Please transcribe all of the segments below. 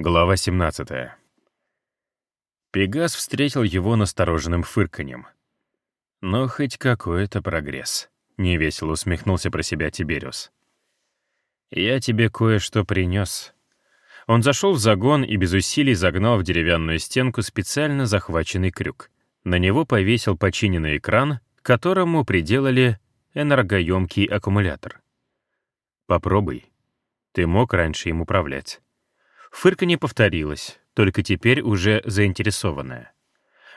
Глава 17. Пегас встретил его настороженным фырканьем. Но хоть какой-то прогресс. Невесело усмехнулся про себя Тибериус. «Я тебе кое-что принес». Он зашел в загон и без усилий загнал в деревянную стенку специально захваченный крюк. На него повесил починенный экран, к которому приделали энергоемкий аккумулятор. «Попробуй. Ты мог раньше им управлять». Фырканье повторилось, только теперь уже заинтересованное.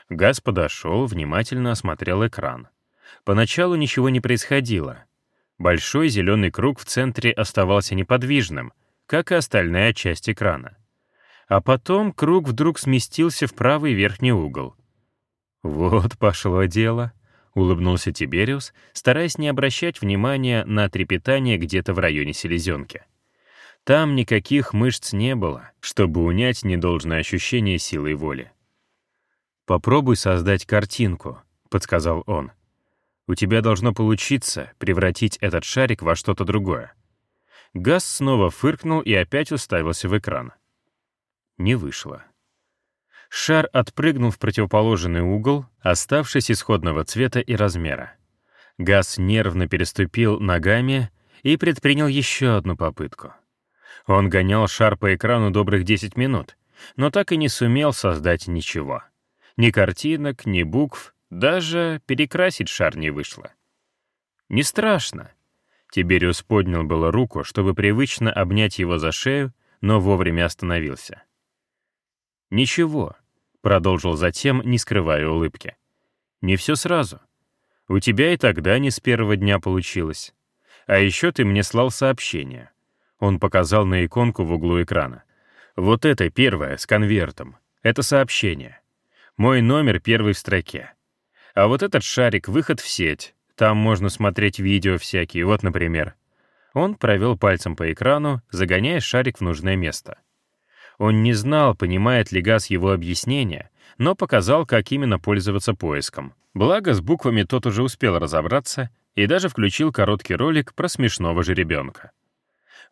Газ подошел, внимательно осмотрел экран. Поначалу ничего не происходило. Большой зеленый круг в центре оставался неподвижным, как и остальная часть экрана. А потом круг вдруг сместился в правый верхний угол. «Вот пошло дело», — улыбнулся Тибериус, стараясь не обращать внимания на трепетание где-то в районе селезенки. Там никаких мышц не было, чтобы унять недолжное ощущение силы воли. «Попробуй создать картинку», — подсказал он. «У тебя должно получиться превратить этот шарик во что-то другое». Газ снова фыркнул и опять уставился в экран. Не вышло. Шар отпрыгнул в противоположный угол, оставшись исходного цвета и размера. Газ нервно переступил ногами и предпринял еще одну попытку. Он гонял шар по экрану добрых 10 минут, но так и не сумел создать ничего. Ни картинок, ни букв, даже перекрасить шар не вышло. Не страшно. Тибериус поднял было руку, чтобы привычно обнять его за шею, но вовремя остановился. «Ничего», — продолжил затем, не скрывая улыбки. «Не все сразу. У тебя и тогда не с первого дня получилось. А еще ты мне слал сообщение. Он показал на иконку в углу экрана. Вот это первое, с конвертом. Это сообщение. Мой номер первый в строке. А вот этот шарик — выход в сеть. Там можно смотреть видео всякие, вот, например. Он провел пальцем по экрану, загоняя шарик в нужное место. Он не знал, понимает ли Газ его объяснение, но показал, как именно пользоваться поиском. Благо, с буквами тот уже успел разобраться и даже включил короткий ролик про смешного жеребенка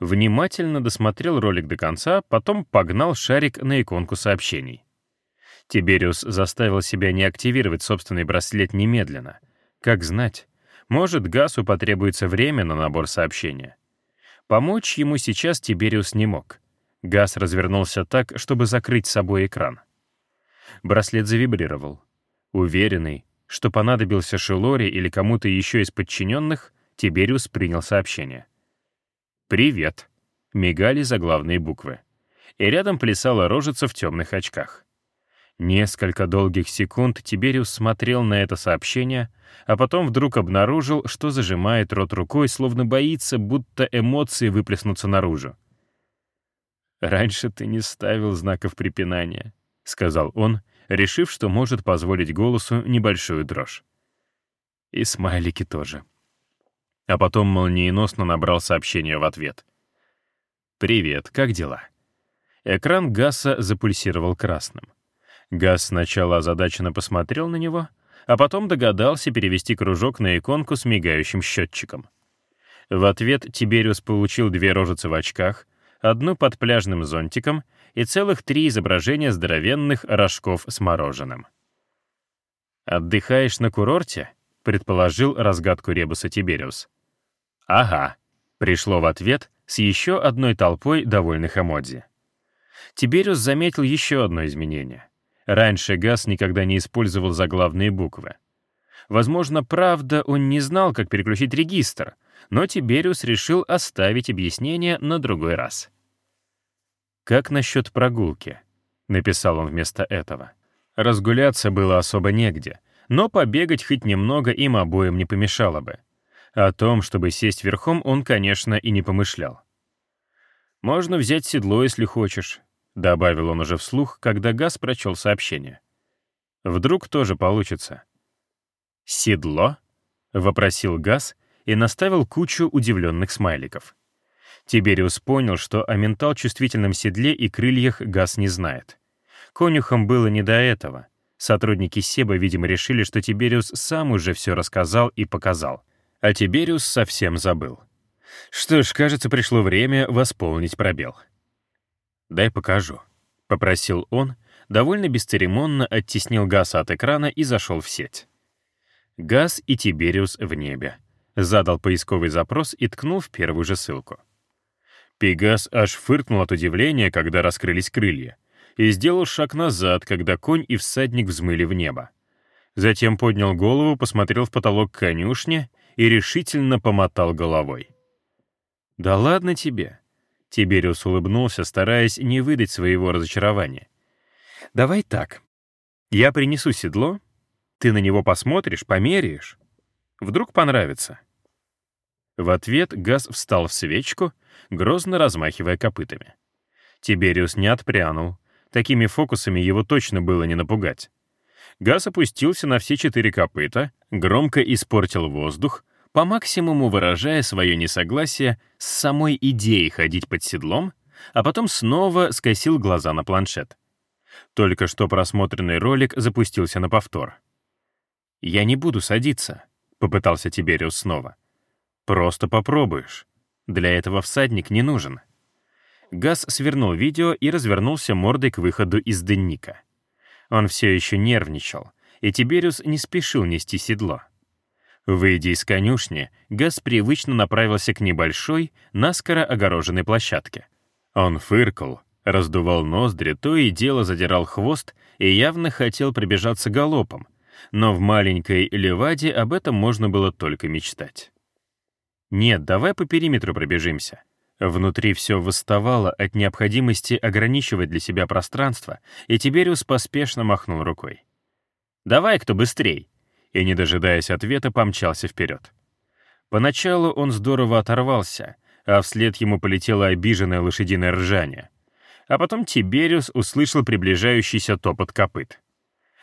внимательно досмотрел ролик до конца, потом погнал шарик на иконку сообщений. Тибериус заставил себя не активировать собственный браслет немедленно. Как знать, может, Гасу потребуется время на набор сообщения. Помочь ему сейчас Тибериус не мог. Газ развернулся так, чтобы закрыть собой экран. Браслет завибрировал. Уверенный, что понадобился Шелоре или кому-то еще из подчиненных, Тибериус принял сообщение. «Привет», — мигали заглавные буквы. И рядом плясала рожица в темных очках. Несколько долгих секунд Тибериус смотрел на это сообщение, а потом вдруг обнаружил, что зажимает рот рукой, словно боится, будто эмоции выплеснутся наружу. «Раньше ты не ставил знаков препинания», — сказал он, решив, что может позволить голосу небольшую дрожь. И смайлики тоже а потом молниеносно набрал сообщение в ответ. «Привет, как дела?» Экран Гасса запульсировал красным. Гасс сначала озадаченно посмотрел на него, а потом догадался перевести кружок на иконку с мигающим счетчиком. В ответ Тибериус получил две рожицы в очках, одну под пляжным зонтиком и целых три изображения здоровенных рожков с мороженым. «Отдыхаешь на курорте?» — предположил разгадку ребуса Тибериус. «Ага», — пришло в ответ с еще одной толпой довольных эмодзи. Тибериус заметил еще одно изменение. Раньше Газ никогда не использовал заглавные буквы. Возможно, правда, он не знал, как переключить регистр, но Тибериус решил оставить объяснение на другой раз. «Как насчет прогулки?» — написал он вместо этого. Разгуляться было особо негде, но побегать хоть немного им обоим не помешало бы. О том, чтобы сесть верхом, он, конечно, и не помышлял. «Можно взять седло, если хочешь», — добавил он уже вслух, когда Газ прочел сообщение. «Вдруг тоже получится». «Седло?» — вопросил Газ и наставил кучу удивленных смайликов. Тибериус понял, что о ментал-чувствительном седле и крыльях Газ не знает. Конюхам было не до этого. Сотрудники Себа, видимо, решили, что Тибериус сам уже все рассказал и показал а Тибериус совсем забыл. Что ж, кажется, пришло время восполнить пробел. «Дай покажу», попросил он, довольно бесцеремонно оттеснил Гаса от экрана и зашел в сеть. Газ и Тибериус в небе. Задал поисковый запрос и ткнул в первую же ссылку. Пегас аж фыркнул от удивления, когда раскрылись крылья, и сделал шаг назад, когда конь и всадник взмыли в небо. Затем поднял голову, посмотрел в потолок конюшни и решительно помотал головой. «Да ладно тебе!» Тибериус улыбнулся, стараясь не выдать своего разочарования. «Давай так. Я принесу седло, ты на него посмотришь, померяешь. Вдруг понравится». В ответ Газ встал в свечку, грозно размахивая копытами. Тибериус не отпрянул. Такими фокусами его точно было не напугать. Газ опустился на все четыре копыта, громко испортил воздух, по максимуму выражая свое несогласие с самой идеей ходить под седлом, а потом снова скосил глаза на планшет. Только что просмотренный ролик запустился на повтор. «Я не буду садиться», — попытался Тибериус снова. «Просто попробуешь. Для этого всадник не нужен». Газ свернул видео и развернулся мордой к выходу из дынника. Он все еще нервничал, и Тибериус не спешил нести седло. Выйдя из конюшни, Газ привычно направился к небольшой, наскоро огороженной площадке. Он фыркал, раздувал ноздри, то и дело задирал хвост и явно хотел прибежаться галопом, но в маленькой Леваде об этом можно было только мечтать. «Нет, давай по периметру пробежимся». Внутри все восставало от необходимости ограничивать для себя пространство, и Тибериус поспешно махнул рукой. «Давай, кто быстрей!» И, не дожидаясь ответа, помчался вперед. Поначалу он здорово оторвался, а вслед ему полетело обиженное лошадиное ржание. А потом Тибериус услышал приближающийся топот копыт.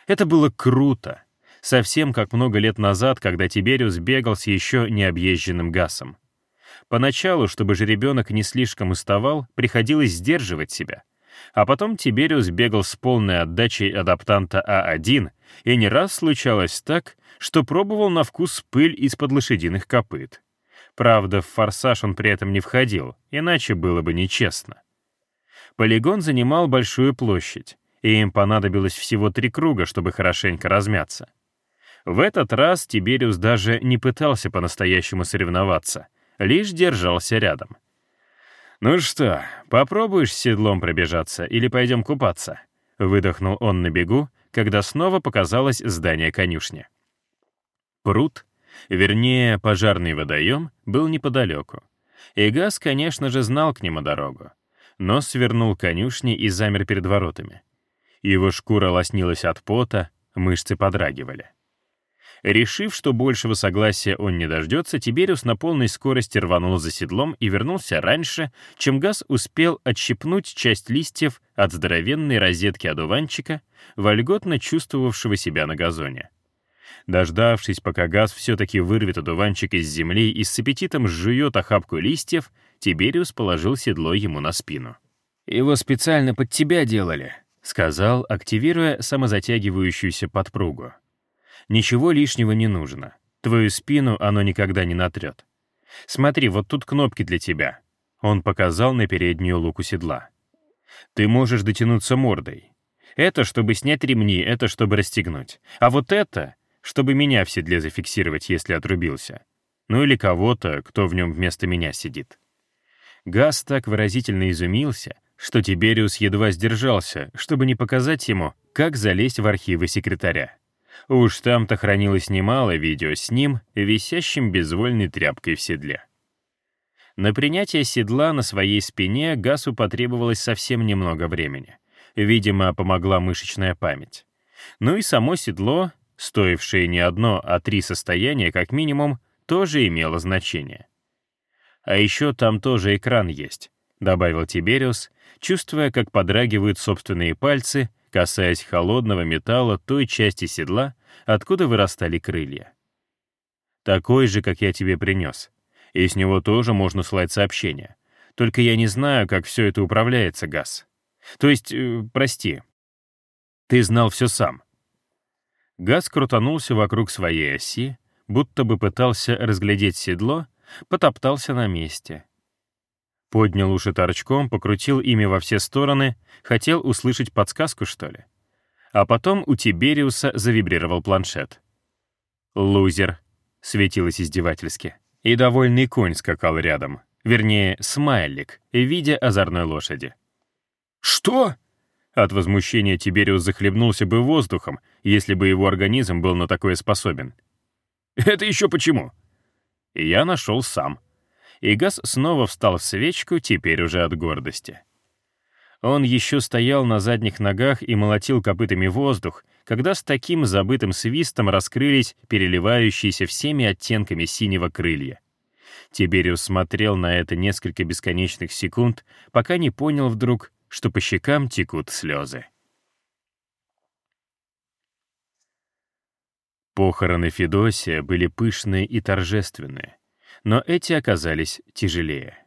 Это было круто, совсем как много лет назад, когда Тибериус бегал с еще необъезженным Гасом. Поначалу, чтобы жеребенок не слишком уставал, приходилось сдерживать себя. А потом Тибериус бегал с полной отдачей адаптанта А1, и не раз случалось так, что пробовал на вкус пыль из-под лошадиных копыт. Правда, в форсаж он при этом не входил, иначе было бы нечестно. Полигон занимал большую площадь, и им понадобилось всего три круга, чтобы хорошенько размяться. В этот раз Тибериус даже не пытался по-настоящему соревноваться, лишь держался рядом. «Ну что, попробуешь седлом пробежаться или пойдем купаться?» — выдохнул он на бегу, когда снова показалось здание конюшни. Пруд, вернее, пожарный водоем, был неподалеку. И Газ, конечно же, знал к нему дорогу, но свернул конюшни и замер перед воротами. Его шкура лоснилась от пота, мышцы подрагивали. Решив, что большего согласия он не дождется, Тибериус на полной скорости рванул за седлом и вернулся раньше, чем Газ успел отщипнуть часть листьев от здоровенной розетки одуванчика, вольготно чувствовавшего себя на газоне. Дождавшись, пока Газ все-таки вырвет одуванчик из земли и с аппетитом жует охапку листьев, Тибериус положил седло ему на спину. «Его специально под тебя делали», — сказал, активируя самозатягивающуюся подпругу. Ничего лишнего не нужно. Твою спину оно никогда не натрет. Смотри, вот тут кнопки для тебя. Он показал на переднюю луку седла. Ты можешь дотянуться мордой. Это, чтобы снять ремни, это, чтобы расстегнуть. А вот это, чтобы меня в седле зафиксировать, если отрубился. Ну или кого-то, кто в нем вместо меня сидит. Газ так выразительно изумился, что Тибериус едва сдержался, чтобы не показать ему, как залезть в архивы секретаря. Уж там-то хранилось немало видео с ним, висящим безвольной тряпкой в седле. На принятие седла на своей спине Гасу потребовалось совсем немного времени. Видимо, помогла мышечная память. Ну и само седло, стоившее не одно, а три состояния как минимум, тоже имело значение. «А еще там тоже экран есть», — добавил Тибериус, чувствуя, как подрагивают собственные пальцы, касаясь холодного металла той части седла, откуда вырастали крылья. Такой же, как я тебе принес. И с него тоже можно слать сообщения. Только я не знаю, как все это управляется, Газ. То есть, э, прости. Ты знал все сам. Газ крутанулся вокруг своей оси, будто бы пытался разглядеть седло, потоптался на месте. Поднял уши торчком, покрутил ими во все стороны, хотел услышать подсказку, что ли. А потом у Тибериуса завибрировал планшет. «Лузер», — светилось издевательски. И довольный конь скакал рядом, вернее, смайлик, в виде озорной лошади. «Что?» От возмущения Тибериус захлебнулся бы воздухом, если бы его организм был на такое способен. «Это еще почему?» Я нашел сам. И Газ снова встал в свечку, теперь уже от гордости. Он еще стоял на задних ногах и молотил копытами воздух, когда с таким забытым свистом раскрылись переливающиеся всеми оттенками синего крылья. Тибериус смотрел на это несколько бесконечных секунд, пока не понял вдруг, что по щекам текут слезы. Похороны Федосия были пышные и торжественные, но эти оказались тяжелее.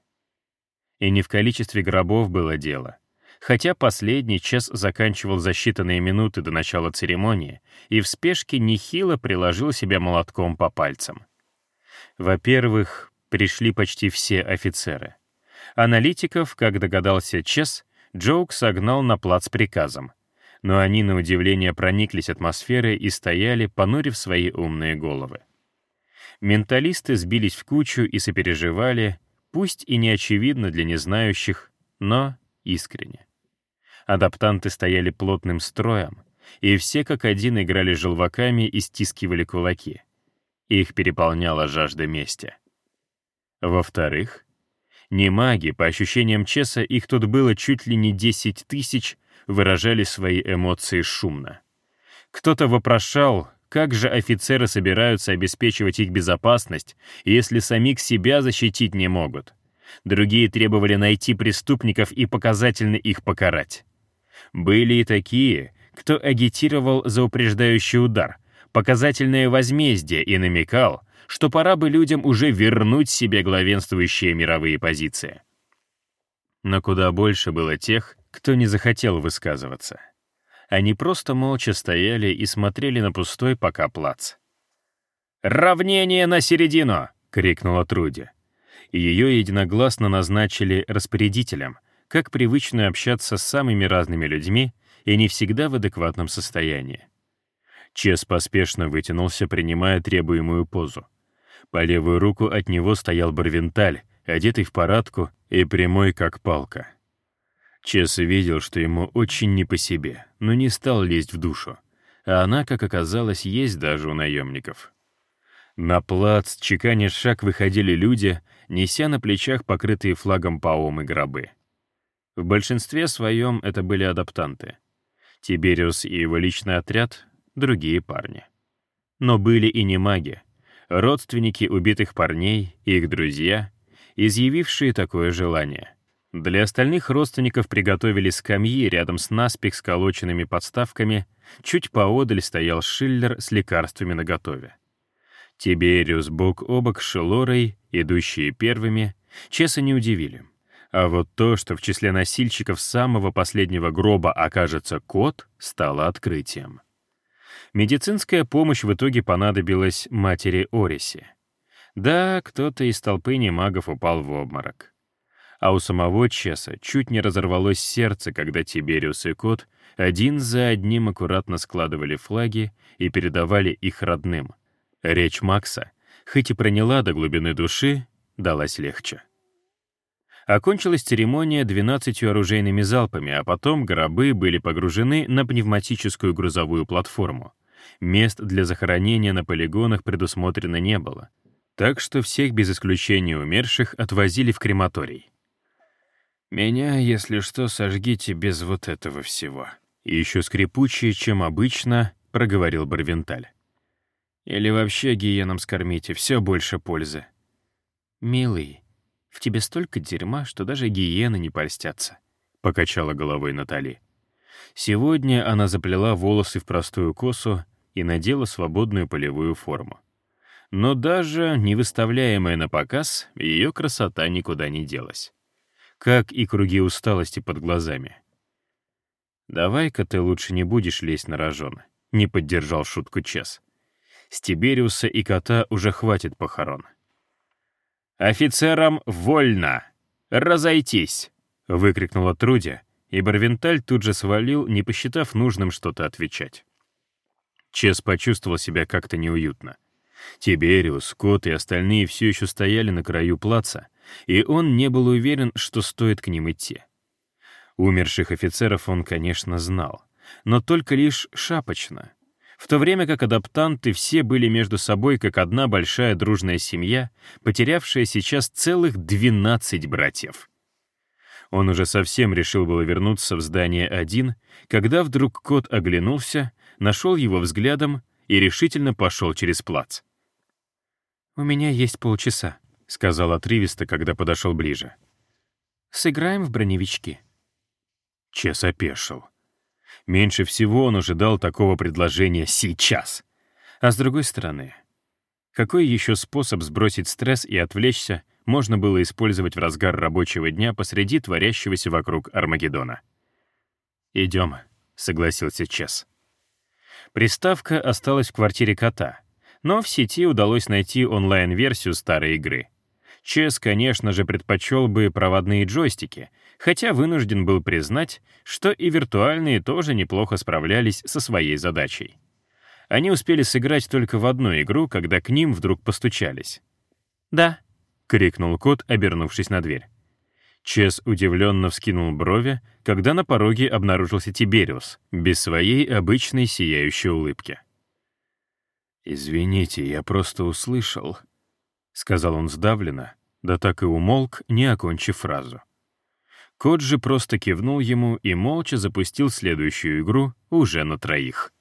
И не в количестве гробов было дело. Хотя последний час заканчивал за считанные минуты до начала церемонии и в спешке нехило приложил себя молотком по пальцам. Во-первых, пришли почти все офицеры. Аналитиков, как догадался Чес, Джоук согнал на плац приказом. Но они, на удивление, прониклись атмосферой и стояли, понурив свои умные головы. Менталисты сбились в кучу и сопереживали, пусть и не очевидно для незнающих, но искренне. Адаптанты стояли плотным строем, и все как один играли желваками и стискивали кулаки. Их переполняла жажда мести. Во-вторых, не маги, по ощущениям Чеса, их тут было чуть ли не 10 тысяч, выражали свои эмоции шумно. Кто-то вопрошал, как же офицеры собираются обеспечивать их безопасность, если самих себя защитить не могут. Другие требовали найти преступников и показательно их покарать. Были и такие, кто агитировал за упреждающий удар, показательное возмездие и намекал, что пора бы людям уже вернуть себе главенствующие мировые позиции. Но куда больше было тех, кто не захотел высказываться. Они просто молча стояли и смотрели на пустой пока плац. «Равнение на середину!» — крикнула Труди. Ее единогласно назначили распорядителем — как привычно общаться с самыми разными людьми и не всегда в адекватном состоянии. Чес поспешно вытянулся, принимая требуемую позу. По левую руку от него стоял Барвенталь, одетый в парадку и прямой, как палка. Чес видел, что ему очень не по себе, но не стал лезть в душу. А она, как оказалось, есть даже у наемников. На плац, чеканя шаг, выходили люди, неся на плечах покрытые флагом паом и гробы. В большинстве своем это были адаптанты. Тибериус и его личный отряд — другие парни. Но были и не маги, родственники убитых парней их друзья, изъявившие такое желание. Для остальных родственников приготовили скамьи рядом с наспех сколоченными подставками, чуть поодаль стоял Шиллер с лекарствами наготове. Тибериус бок о бок с Шелорой, идущие первыми, Чеса не удивили. А вот то, что в числе носильщиков самого последнего гроба окажется кот, стало открытием. Медицинская помощь в итоге понадобилась матери Орисе. Да, кто-то из толпы немагов упал в обморок. А у самого Чеса чуть не разорвалось сердце, когда Тибериус и кот один за одним аккуратно складывали флаги и передавали их родным. Речь Макса, хоть и проняла до глубины души, далась легче. Окончилась церемония 12 оружейными залпами, а потом гробы были погружены на пневматическую грузовую платформу. Мест для захоронения на полигонах предусмотрено не было. Так что всех без исключения умерших отвозили в крематорий. «Меня, если что, сожгите без вот этого всего». Еще скрипучее, чем обычно, проговорил Барвенталь. «Или вообще гиенам скормите, все больше пользы». «Милый, в тебе столько дерьма, что даже гиены не польстятся», — покачала головой Натали. Сегодня она заплела волосы в простую косу и надела свободную полевую форму. Но даже не выставляемая на показ, ее красота никуда не делась. Как и круги усталости под глазами. «Давай-ка ты лучше не будешь лезть на рожон», — не поддержал шутку Чес. «С Тибериуса и кота уже хватит похорон». «Офицерам вольно!» — «Разойтись!» — выкрикнула Трудя, и Барвенталь тут же свалил, не посчитав нужным что-то отвечать. Чес почувствовал себя как-то неуютно. Тибериус, Кот и остальные все еще стояли на краю плаца, и он не был уверен, что стоит к ним идти. Умерших офицеров он, конечно, знал, но только лишь шапочно. В то время как адаптанты все были между собой как одна большая дружная семья, потерявшая сейчас целых 12 братьев. Он уже совсем решил было вернуться в здание один, когда вдруг кот оглянулся, нашел его взглядом и решительно пошел через плац. «У меня есть полчаса», — сказал отрывисто, когда подошел ближе. «Сыграем в броневички». Чес опешил. Меньше всего он ожидал такого предложения сейчас. А с другой стороны, какой еще способ сбросить стресс и отвлечься можно было использовать в разгар рабочего дня посреди творящегося вокруг Армагеддона? «Идем», — согласился Чес. Приставка осталась в квартире кота, но в сети удалось найти онлайн-версию старой игры. Чес, конечно же, предпочел бы проводные джойстики, хотя вынужден был признать, что и виртуальные тоже неплохо справлялись со своей задачей. Они успели сыграть только в одну игру, когда к ним вдруг постучались. «Да», — крикнул кот, обернувшись на дверь. Чес удивленно вскинул брови, когда на пороге обнаружился Тибериус, без своей обычной сияющей улыбки. «Извините, я просто услышал», — сказал он сдавленно, да так и умолк, не окончив фразу. Кот же просто кивнул ему и молча запустил следующую игру уже на троих.